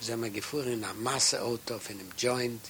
sind wir gefahren in einem Masse-Auto von einem Joint.